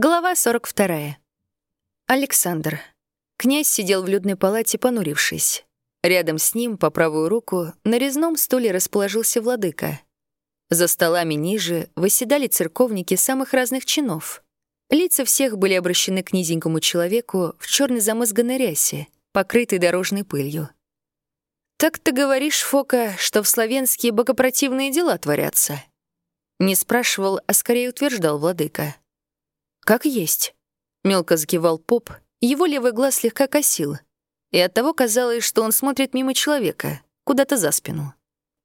Глава 42. Александр. Князь сидел в людной палате, понурившись. Рядом с ним, по правую руку, на резном стуле расположился владыка. За столами ниже восседали церковники самых разных чинов. Лица всех были обращены к низенькому человеку в черной замызганной рясе, покрытой дорожной пылью. «Так ты говоришь, Фока, что в славянские богопротивные дела творятся?» Не спрашивал, а скорее утверждал владыка. «Как есть». Мелко закивал поп, его левый глаз слегка косил, и оттого казалось, что он смотрит мимо человека, куда-то за спину.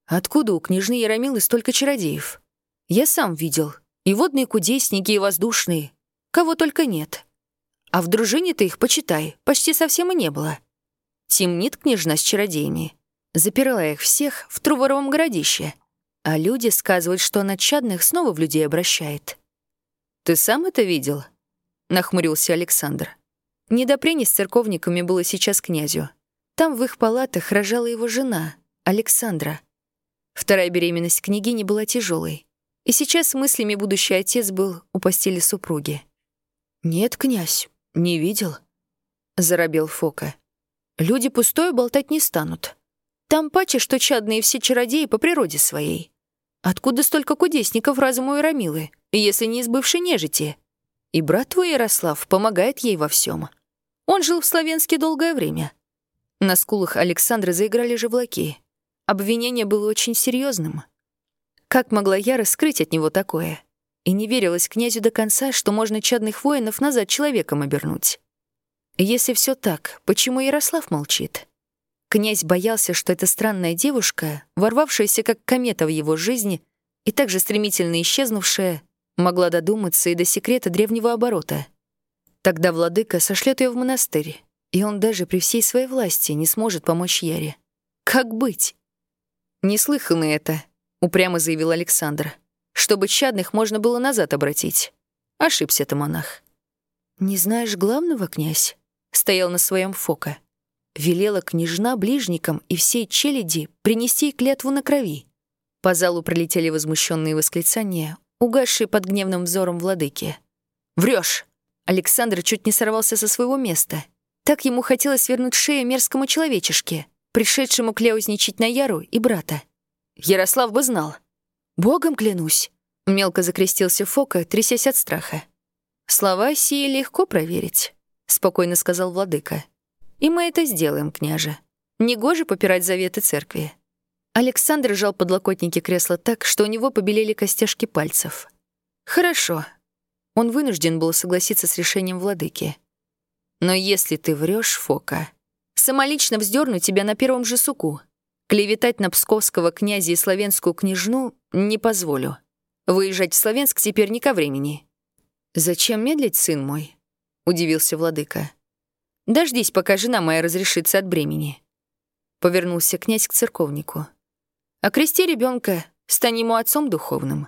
Откуда у княжны Яромилы столько чародеев? Я сам видел. И водные кудесники, и воздушные. Кого только нет. А в дружине-то их, почитай, почти совсем и не было. Темнит княжна с чародеями. Запирала их всех в Труворовом городище. А люди сказывают, что она чадных снова в людей обращает. «Ты сам это видел?» — нахмурился Александр. Не до с церковниками было сейчас князю. Там в их палатах рожала его жена, Александра. Вторая беременность княгини была тяжелой, и сейчас мыслями будущий отец был у постели супруги. «Нет, князь, не видел», — заробел Фока. «Люди пустое болтать не станут. Там паче, что чадные все чародеи по природе своей. Откуда столько кудесников разуму и рамилы, если не из бывшей нежити? И брат твой Ярослав помогает ей во всем. Он жил в Славянске долгое время. На скулах Александра заиграли живлаки. Обвинение было очень серьезным. Как могла я раскрыть от него такое? И не верилась князю до конца, что можно чадных воинов назад человеком обернуть. Если все так, почему Ярослав молчит? Князь боялся, что эта странная девушка, ворвавшаяся как комета в его жизни и также стремительно исчезнувшая, могла додуматься и до секрета древнего оборота. Тогда владыка сошлет ее в монастырь, и он даже при всей своей власти не сможет помочь Яре. Как быть? «Неслыханно это», — упрямо заявил Александр. «Чтобы чадных можно было назад обратить. Ошибся-то монах». «Не знаешь главного, князь?» — стоял на своем фока велела княжна ближникам и всей челяди принести клятву на крови. По залу пролетели возмущенные восклицания, угасшие под гневным взором владыки. Врешь! Александр чуть не сорвался со своего места. Так ему хотелось вернуть шею мерзкому человечешке, пришедшему кляузничать на Яру и брата. Ярослав бы знал. «Богом клянусь!» — мелко закрестился Фока, трясясь от страха. «Слова сии легко проверить», — спокойно сказал владыка. И мы это сделаем, княже. Негоже попирать заветы церкви. Александр сжал подлокотники кресла так, что у него побелели костяшки пальцев. Хорошо. Он вынужден был согласиться с решением владыки. Но если ты врешь, Фока, самолично вздерну тебя на первом же суку. Клеветать на псковского князя и славянскую княжну не позволю. Выезжать в Славянск теперь не ко времени. «Зачем медлить, сын мой?» — удивился владыка. Дождись, пока жена моя разрешится от бремени. Повернулся князь к церковнику. Окрести ребенка, стань ему отцом духовным.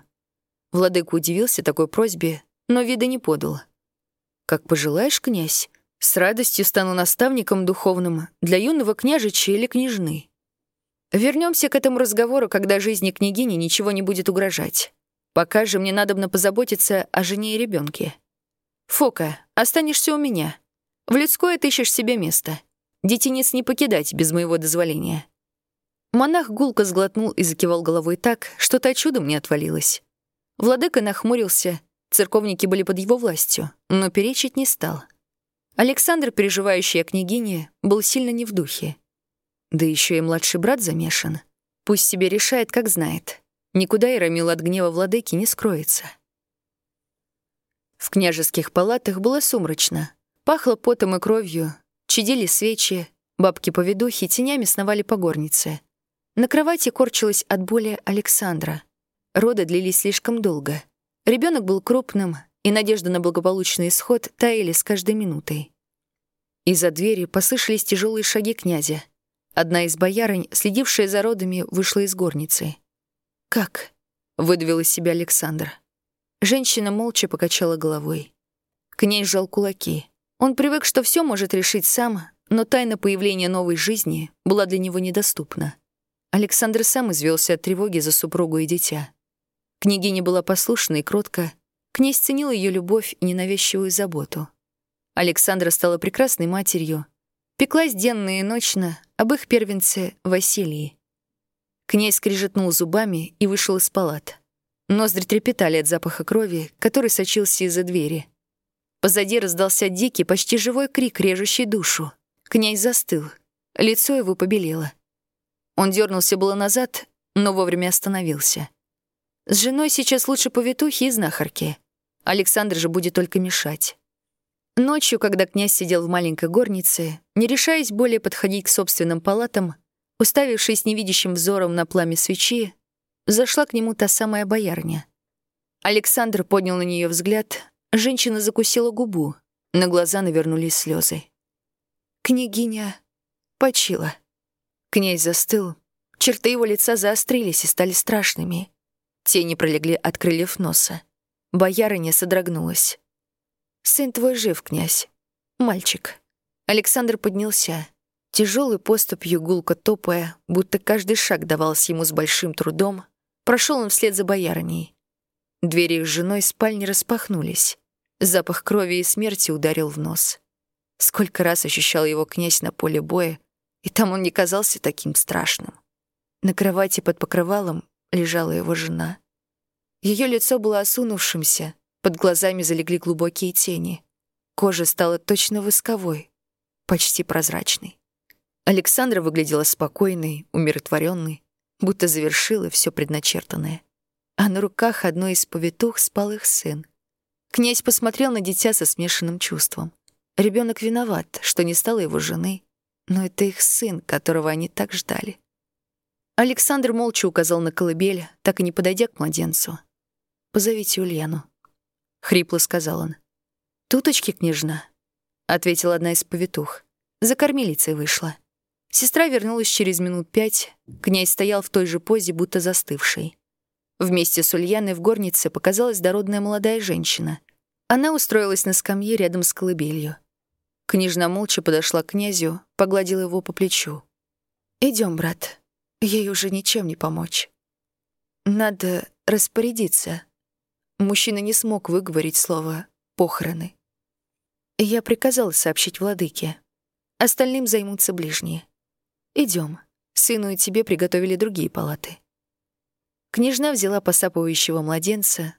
Владыка удивился такой просьбе, но вида не подал. Как пожелаешь, князь, с радостью стану наставником духовным для юного княжича или княжны. Вернемся к этому разговору, когда жизни княгини ничего не будет угрожать. Пока же мне надобно позаботиться о жене и ребенке. Фока, останешься у меня. В людское отыщешь себе место. Детинец не покидать без моего дозволения». Монах гулко сглотнул и закивал головой так, что та чудом не отвалилась. Владыка нахмурился, церковники были под его властью, но перечить не стал. Александр, переживающий о княгине, был сильно не в духе. Да еще и младший брат замешан. Пусть себе решает, как знает. Никуда Ирамил от гнева владыки не скроется. В княжеских палатах было сумрачно, Пахло потом и кровью, чадили свечи, бабки-поведухи тенями сновали по горнице. На кровати корчилась от боли Александра. Роды длились слишком долго. Ребенок был крупным, и надежда на благополучный исход таяли с каждой минутой. Из-за двери послышались тяжелые шаги князя. Одна из боярынь, следившая за родами, вышла из горницы. «Как?» — выдавил из себя Александр. Женщина молча покачала головой. Князь сжал кулаки. Он привык, что все может решить сам, но тайна появления новой жизни была для него недоступна. Александр сам извелся от тревоги за супругу и дитя. Княгиня была послушна и кротка, Князь ценил ее любовь и ненавязчивую заботу. Александра стала прекрасной матерью, пеклась денно и ночно об их первенце Василии. Князь скрижетнул зубами и вышел из палат. Ноздри трепетали от запаха крови, который сочился из-за двери. Позади раздался дикий, почти живой крик, режущий душу. Князь застыл. Лицо его побелело. Он дернулся было назад, но вовремя остановился. С женой сейчас лучше повитухи и знахарки. Александр же будет только мешать. Ночью, когда князь сидел в маленькой горнице, не решаясь более подходить к собственным палатам, уставившись невидящим взором на пламя свечи, зашла к нему та самая боярня. Александр поднял на нее взгляд, женщина закусила губу, на глаза навернулись слезы. «Княгиня почила». Князь застыл, черты его лица заострились и стали страшными. Тени пролегли от крыльев носа. Боярыня содрогнулась. «Сын твой жив, князь. Мальчик». Александр поднялся. Тяжелой поступью гулко топая, будто каждый шаг давался ему с большим трудом, прошел он вслед за боярыней. Двери с женой спальни распахнулись. Запах крови и смерти ударил в нос. Сколько раз ощущал его князь на поле боя, и там он не казался таким страшным. На кровати под покрывалом лежала его жена. Ее лицо было осунувшимся, под глазами залегли глубокие тени. Кожа стала точно восковой, почти прозрачной. Александра выглядела спокойной, умиротворенной, будто завершила все предначертанное. А на руках одной из повитух спал их сын. Князь посмотрел на дитя со смешанным чувством. Ребенок виноват, что не стало его жены, но это их сын, которого они так ждали. Александр молча указал на колыбель, так и не подойдя к младенцу. «Позовите Ульяну», — хрипло сказал он. «Туточки, княжна», — ответила одна из повитух. За кормилицей вышла. Сестра вернулась через минут пять. Князь стоял в той же позе, будто застывший. Вместе с Ульяной в горнице показалась дородная молодая женщина. Она устроилась на скамье рядом с колыбелью. Княжна молча подошла к князю, погладила его по плечу. Идем, брат. Ей уже ничем не помочь. Надо распорядиться. Мужчина не смог выговорить слово «похороны». Я приказал сообщить владыке. Остальным займутся ближние. Идем. Сыну и тебе приготовили другие палаты. Княжна взяла посапывающего младенца,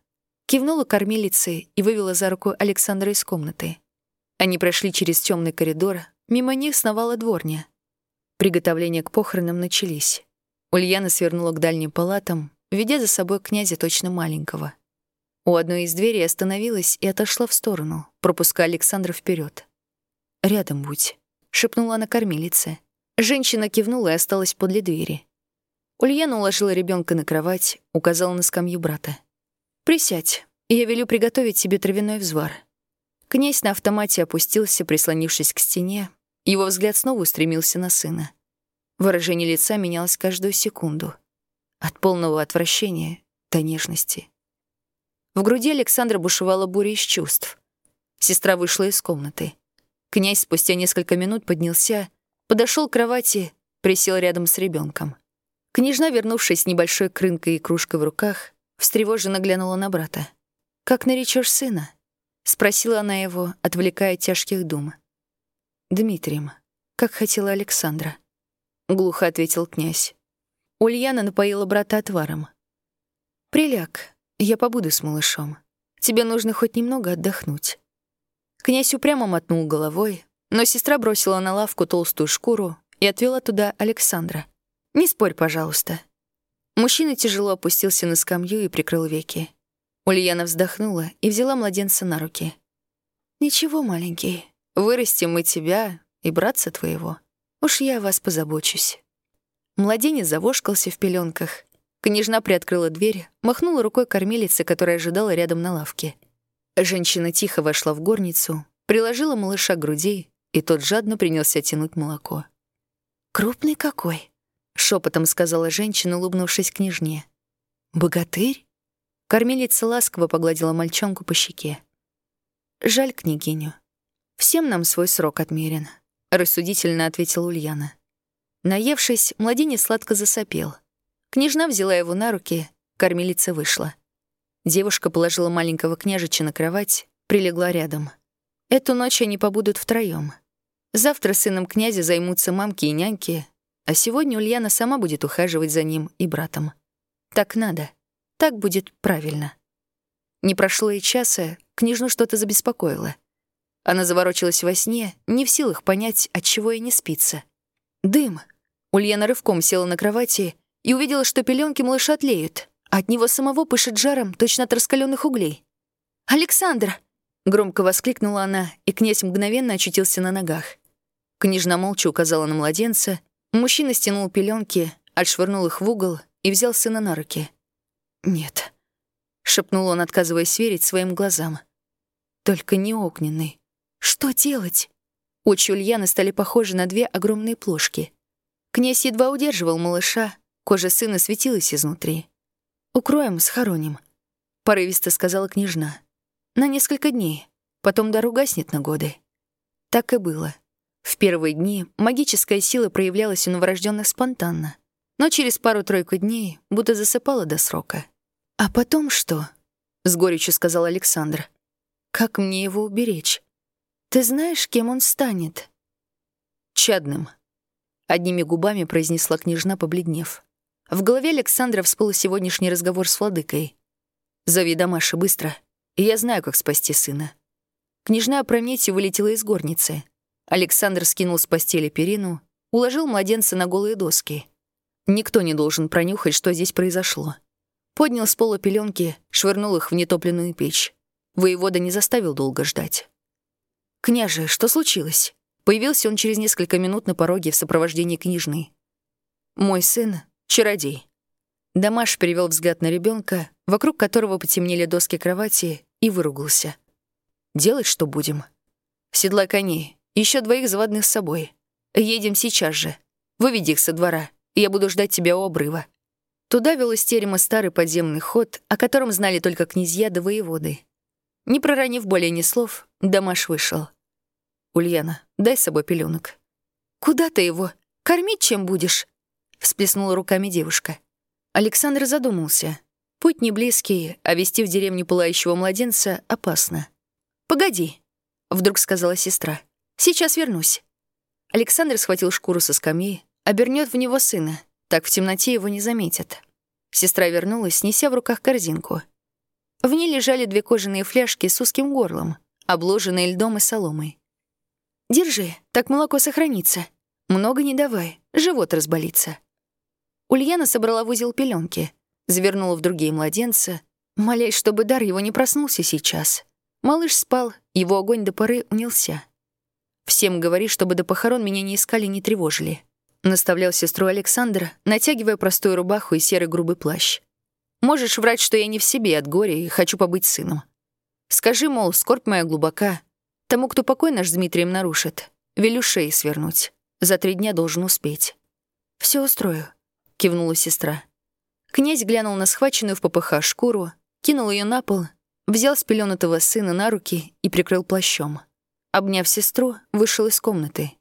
кивнула кормилице и вывела за руку Александра из комнаты. Они прошли через темный коридор, мимо них сновала дворня. Приготовления к похоронам начались. Ульяна свернула к дальним палатам, ведя за собой князя точно маленького. У одной из дверей остановилась и отошла в сторону, пропуская Александра вперед. «Рядом будь», — шепнула она кормилице. Женщина кивнула и осталась подле двери. Ульяна уложила ребенка на кровать, указала на скамью брата. «Присядь, я велю приготовить себе травяной взвар». Князь на автомате опустился, прислонившись к стене. Его взгляд снова устремился на сына. Выражение лица менялось каждую секунду. От полного отвращения до нежности. В груди Александра бушевала буря из чувств. Сестра вышла из комнаты. Князь спустя несколько минут поднялся, подошел к кровати, присел рядом с ребенком. Княжна, вернувшись с небольшой крынкой и кружкой в руках, встревоженно глянула на брата. «Как наречешь сына?» — спросила она его, отвлекая от тяжких дум. «Дмитрием, как хотела Александра», — глухо ответил князь. Ульяна напоила брата отваром. «Приляг, я побуду с малышом. Тебе нужно хоть немного отдохнуть». Князь упрямо мотнул головой, но сестра бросила на лавку толстую шкуру и отвела туда Александра. «Не спорь, пожалуйста». Мужчина тяжело опустился на скамью и прикрыл веки. Ульяна вздохнула и взяла младенца на руки. «Ничего, маленький, вырастим мы тебя и братца твоего. Уж я о вас позабочусь». Младенец завошкался в пеленках. Княжна приоткрыла дверь, махнула рукой кормилице, которая ожидала рядом на лавке. Женщина тихо вошла в горницу, приложила малыша к груди, и тот жадно принялся тянуть молоко. «Крупный какой!» — шепотом сказала женщина, улыбнувшись княжне. «Богатырь?» Кормилица ласково погладила мальчонку по щеке. «Жаль княгиню. Всем нам свой срок отмерен», — рассудительно ответила Ульяна. Наевшись, младенец сладко засопел. Княжна взяла его на руки, кормилица вышла. Девушка положила маленького княжича на кровать, прилегла рядом. Эту ночь они побудут втроём. Завтра сыном князя займутся мамки и няньки, а сегодня Ульяна сама будет ухаживать за ним и братом. Так надо. Так будет правильно. Не прошло и часа, княжну что-то забеспокоило. Она заворочилась во сне, не в силах понять, от чего ей не спится. Дым. Ульяна рывком села на кровати и увидела, что пеленки малыша тлеют, а от него самого пышет жаром, точно от раскаленных углей. «Александр!» — громко воскликнула она, и князь мгновенно очутился на ногах. Княжна молча указала на младенца, мужчина стянул пеленки, отшвырнул их в угол и взял сына на руки. «Нет», — шепнул он, отказываясь верить своим глазам. «Только не огненный. Что делать?» Очи Ульяны стали похожи на две огромные плошки. Князь едва удерживал малыша, кожа сына светилась изнутри. «Укроем, схороним», — порывисто сказала княжна. «На несколько дней, потом дар угаснет на годы». Так и было. В первые дни магическая сила проявлялась у новорожденных спонтанно, но через пару-тройку дней будто засыпала до срока. «А потом что?» — с горечью сказал Александр. «Как мне его уберечь? Ты знаешь, кем он станет?» «Чадным», — одними губами произнесла княжна, побледнев. В голове Александра всплыл сегодняшний разговор с владыкой. «Зови Дамаша быстро, и я знаю, как спасти сына». Княжна опрометью вылетела из горницы — Александр скинул с постели перину, уложил младенца на голые доски. Никто не должен пронюхать, что здесь произошло. Поднял с пола пеленки, швырнул их в нетопленную печь. Воевода не заставил долго ждать. «Княже, что случилось?» Появился он через несколько минут на пороге в сопровождении княжны. «Мой сын — чародей». Дамаш перевел взгляд на ребенка, вокруг которого потемнели доски кровати, и выругался. «Делать что будем?» «Седлай коней, еще двоих заводных с собой. Едем сейчас же. Выведи их со двора, я буду ждать тебя у обрыва». Туда вел из терема старый подземный ход, о котором знали только князья да воеводы. Не проронив более ни слов, Дамаш вышел. «Ульяна, дай с собой пеленок». «Куда ты его? Кормить чем будешь?» — всплеснула руками девушка. Александр задумался. Путь не близкий, а вести в деревню пылающего младенца опасно. «Погоди», — вдруг сказала сестра. Сейчас вернусь». Александр схватил шкуру со скамьи, обернет в него сына. Так в темноте его не заметят. Сестра вернулась, неся в руках корзинку. В ней лежали две кожаные фляжки с узким горлом, обложенные льдом и соломой. «Держи, так молоко сохранится. Много не давай, живот разболится». Ульяна собрала в узел пеленки, завернула в другие младенца, молясь, чтобы дар его не проснулся сейчас. Малыш спал, его огонь до поры унялся. Всем говори, чтобы до похорон меня не искали, не тревожили. Наставлял сестру Александр, натягивая простую рубаху и серый грубый плащ. Можешь врать, что я не в себе от горя и хочу побыть сыном. Скажи, мол, скорбь моя глубока. Тому, кто покой наш с Дмитрием нарушит, велю шеи свернуть. За три дня должен успеть. Все устрою», — кивнула сестра. Князь глянул на схваченную в попыхах шкуру, кинул ее на пол, взял спеленутого сына на руки и прикрыл плащом. Обняв сестру, вышел из комнаты.